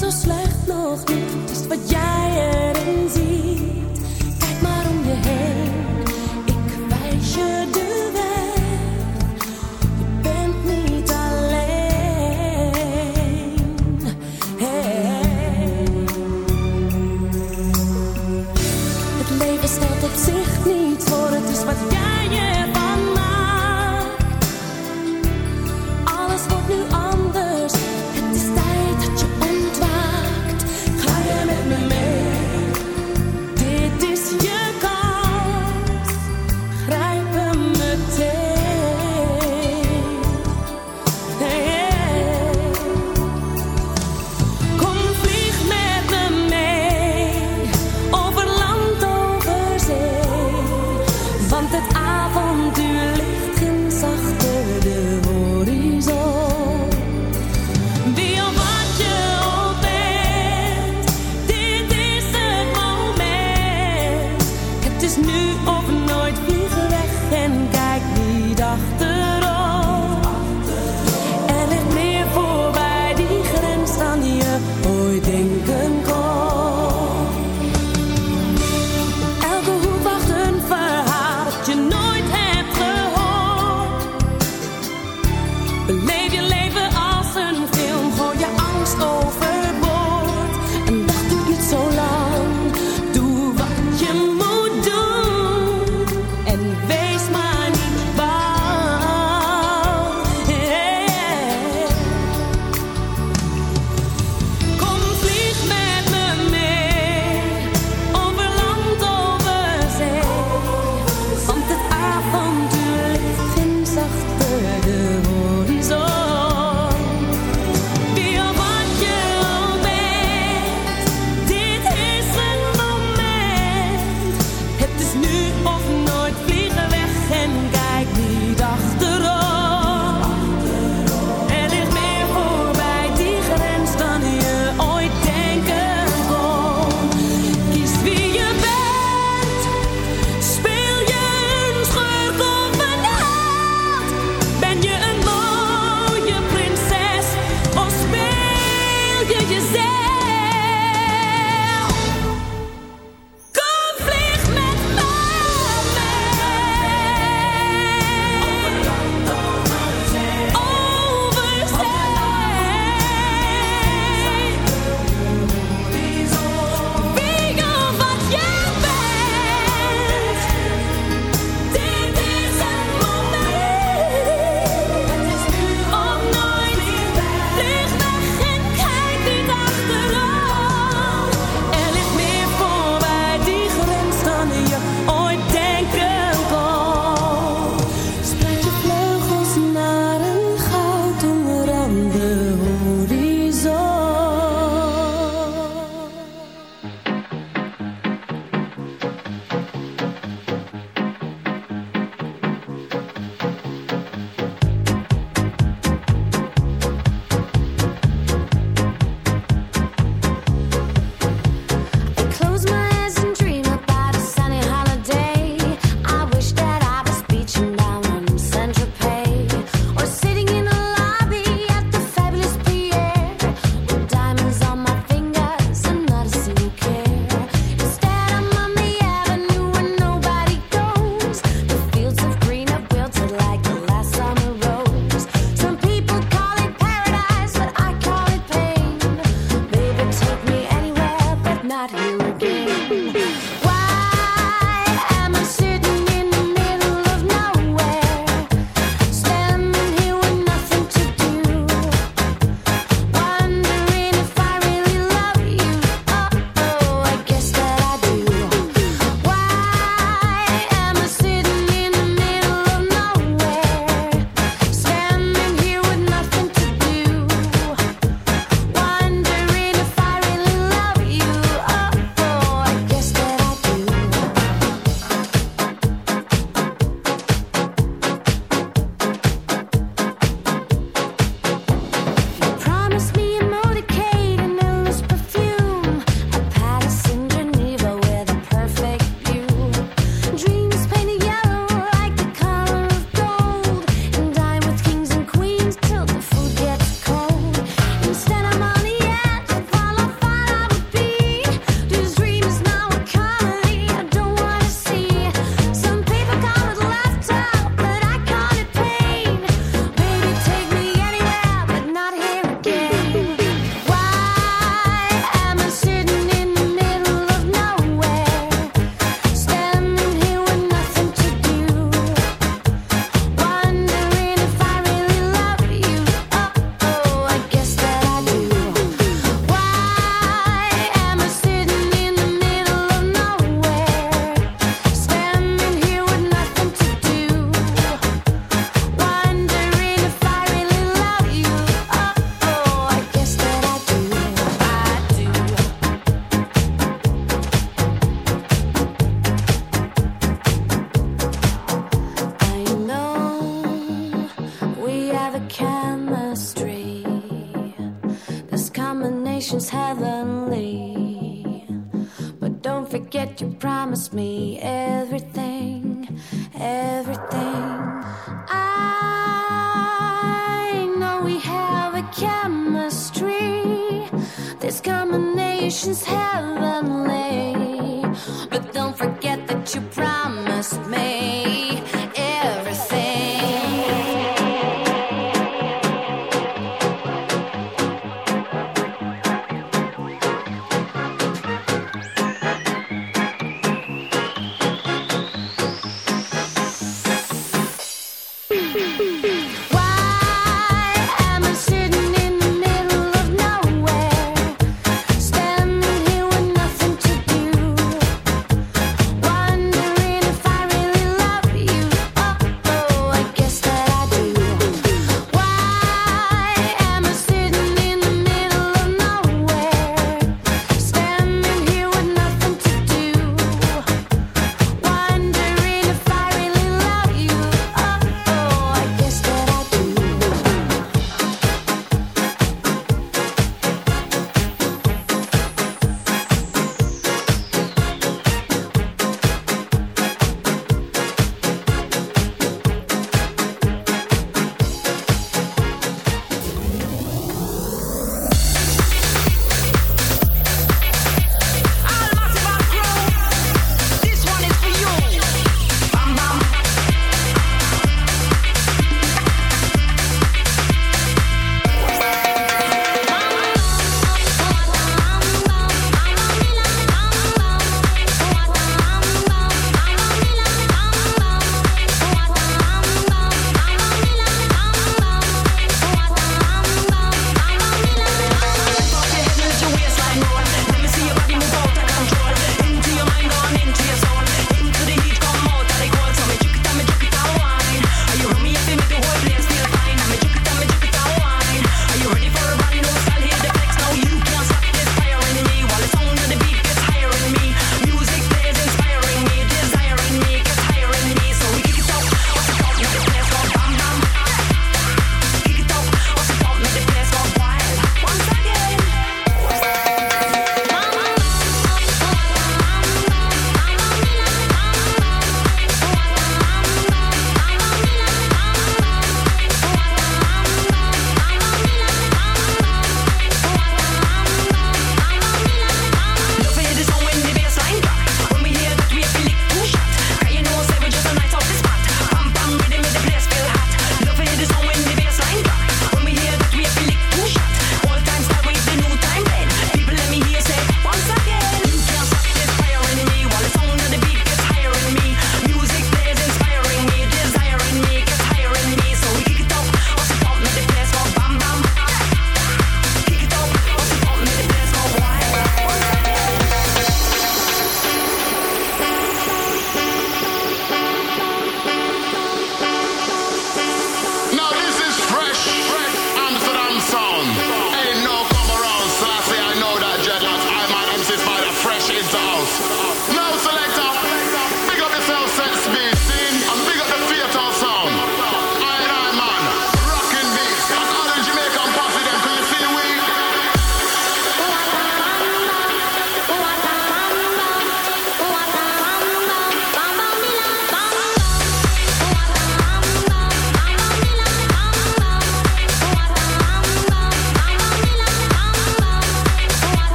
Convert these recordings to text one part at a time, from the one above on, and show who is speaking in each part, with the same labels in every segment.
Speaker 1: Zo slecht nog niet, is wat jij erin ziet.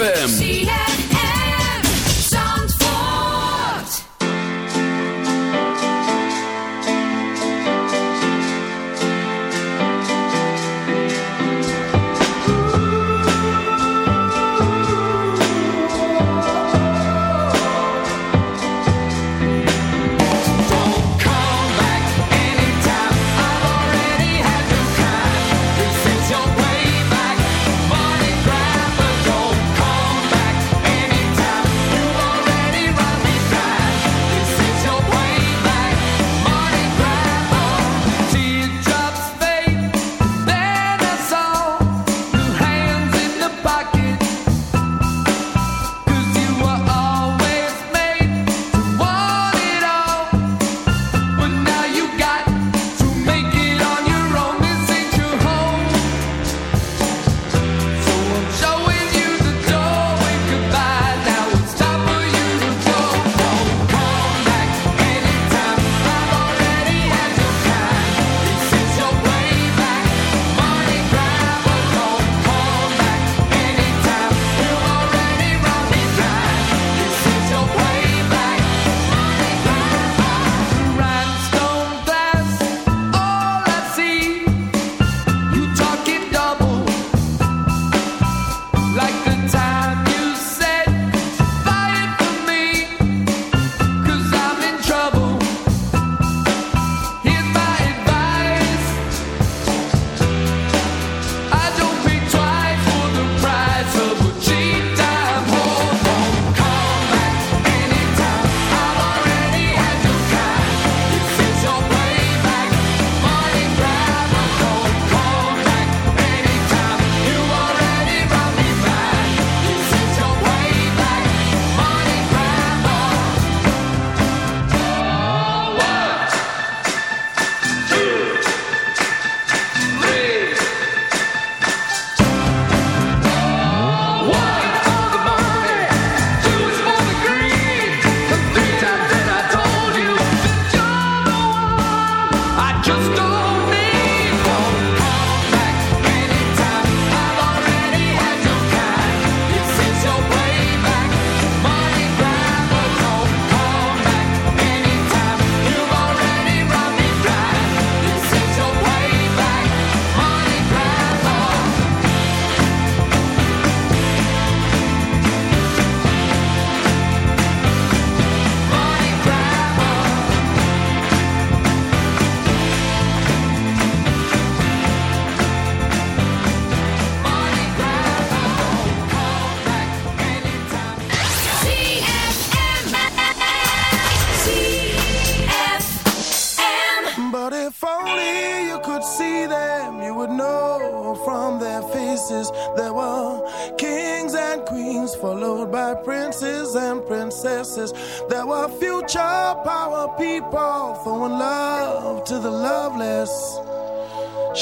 Speaker 2: ZFM.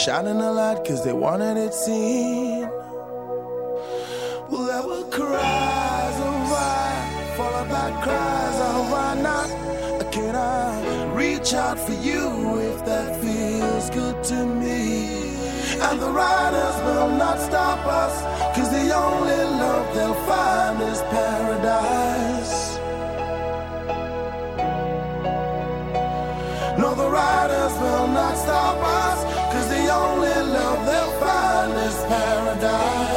Speaker 3: Shining a light cause they wanted it seen. Well, there were cries of why, followed by cries of why not? Can I reach out for you if that feels good to me? And the riders will not stop us, cause the only love they'll find is paradise. No, the riders will not stop us they'll find this paradise.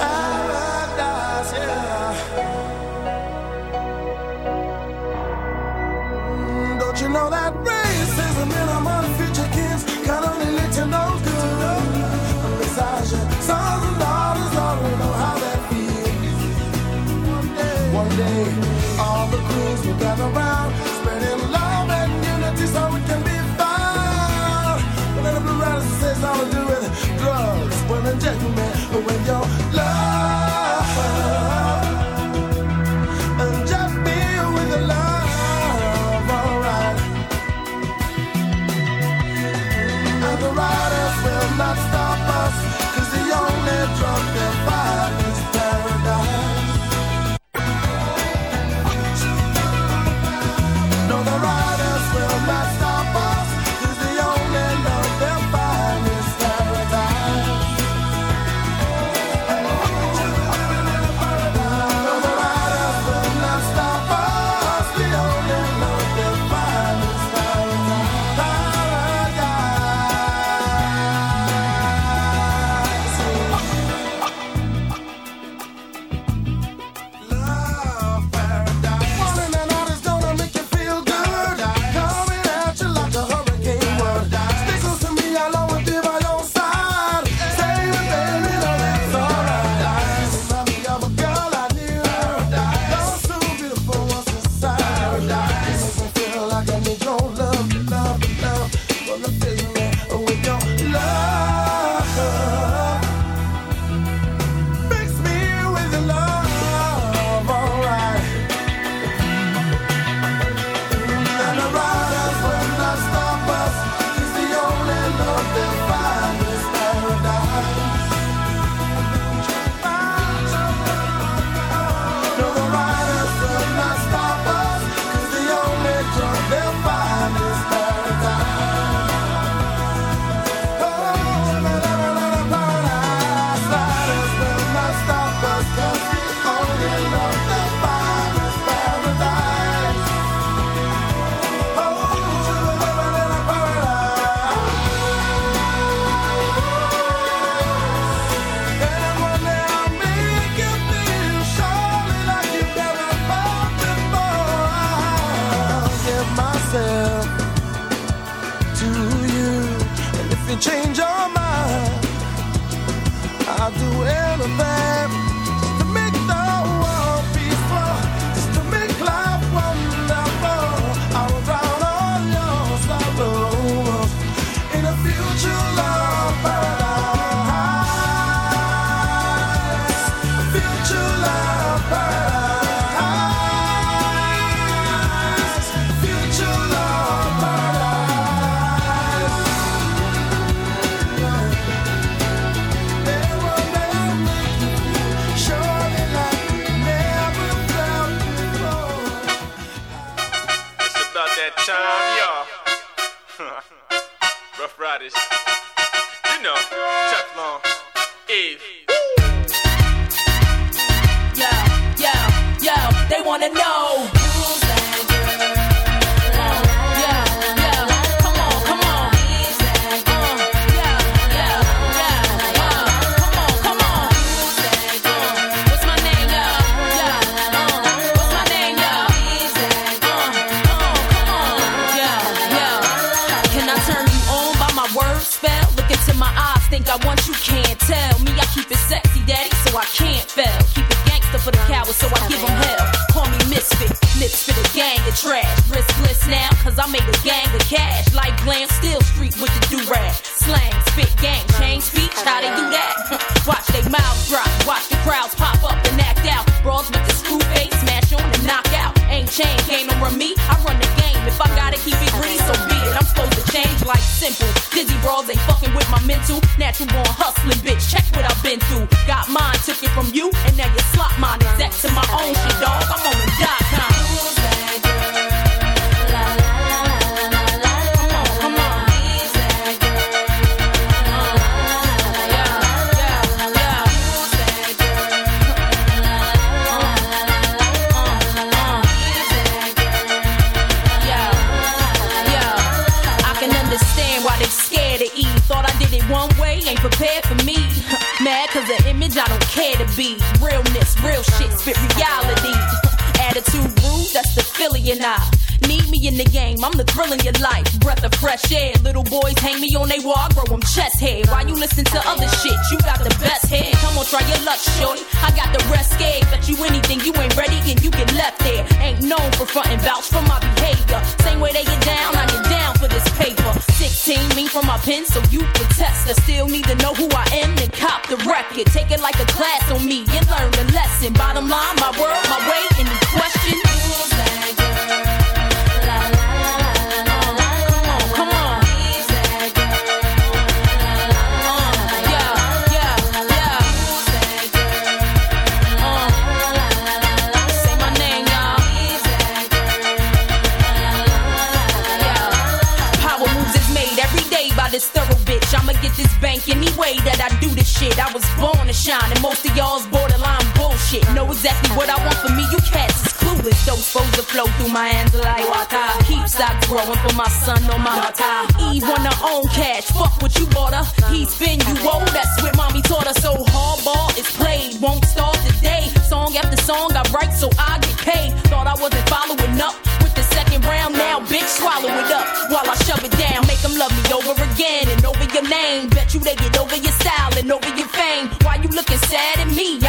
Speaker 1: my
Speaker 4: hands like water. Keeps I growing for my son on my time. Eve on her own cash. Fuck what you bought her. He's been you old. That's what mommy taught her. So hardball is played. Won't start today. Song after song I write so I get paid. Thought I wasn't following up with the second round now, bitch, swallow it up while I shove it down. Make them love me over again and over your name. Bet you they get over your style and over your fame. Why you looking sad at me?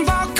Speaker 5: about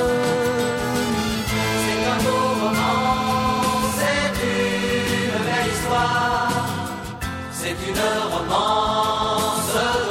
Speaker 6: Seigneur, on en.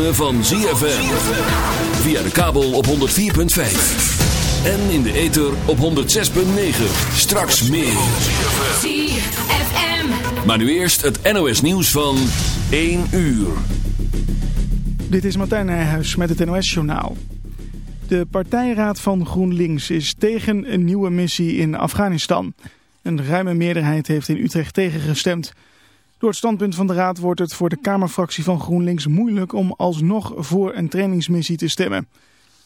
Speaker 7: Ritme van ZFM. Via de kabel op 104.5. En in de ether op 106.9. Straks meer.
Speaker 8: ZFM.
Speaker 7: Maar nu eerst het NOS nieuws van 1 uur.
Speaker 9: Dit is Martijn Nijhuis met het NOS-journaal. De partijraad van GroenLinks is tegen een nieuwe missie in Afghanistan. Een ruime meerderheid heeft in Utrecht tegengestemd. Door het standpunt van de raad wordt het voor de Kamerfractie van GroenLinks moeilijk om alsnog voor een trainingsmissie te stemmen.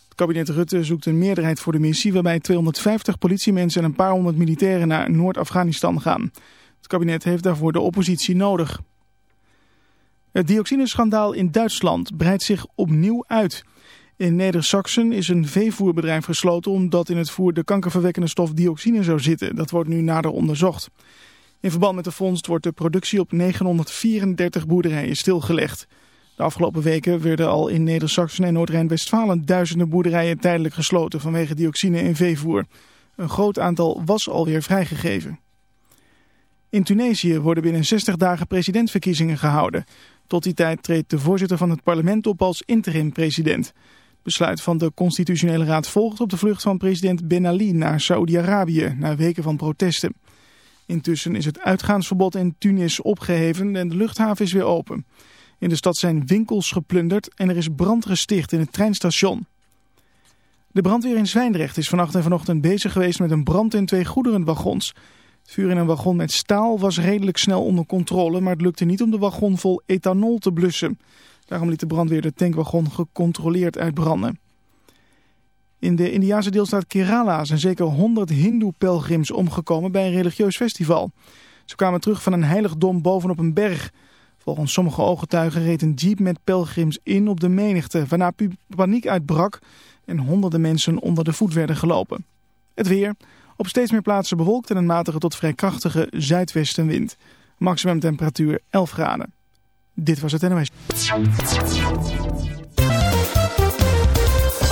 Speaker 9: Het kabinet Rutte zoekt een meerderheid voor de missie waarbij 250 politiemensen en een paar honderd militairen naar Noord-Afghanistan gaan. Het kabinet heeft daarvoor de oppositie nodig. Het dioxineschandaal in Duitsland breidt zich opnieuw uit. In Neder-Saxen is een veevoerbedrijf gesloten omdat in het voer de kankerverwekkende stof dioxine zou zitten. Dat wordt nu nader onderzocht. In verband met de vondst wordt de productie op 934 boerderijen stilgelegd. De afgelopen weken werden al in Neder-Saxen en Noord-Rijn-Westfalen duizenden boerderijen tijdelijk gesloten vanwege dioxine in veevoer. Een groot aantal was alweer vrijgegeven. In Tunesië worden binnen 60 dagen presidentsverkiezingen gehouden. Tot die tijd treedt de voorzitter van het parlement op als interim-president. Besluit van de constitutionele raad volgt op de vlucht van president Ben Ali naar Saoedi-Arabië na weken van protesten. Intussen is het uitgaansverbod in Tunis opgeheven en de luchthaven is weer open. In de stad zijn winkels geplunderd en er is brand gesticht in het treinstation. De brandweer in Zwijndrecht is vannacht en vanochtend bezig geweest met een brand in twee goederenwagons. Het vuur in een wagon met staal was redelijk snel onder controle, maar het lukte niet om de wagon vol ethanol te blussen. Daarom liet de brandweer de tankwagon gecontroleerd uitbranden. In de Indiase deelstaat Kerala zijn zeker 100 hindoe-pelgrims omgekomen bij een religieus festival. Ze kwamen terug van een heiligdom bovenop een berg. Volgens sommige ooggetuigen reed een jeep met pelgrims in op de menigte, waarna paniek uitbrak en honderden mensen onder de voet werden gelopen. Het weer, op steeds meer plaatsen bewolkt en een matige tot vrij krachtige zuidwestenwind. Maximum temperatuur 11 graden. Dit was het NOS.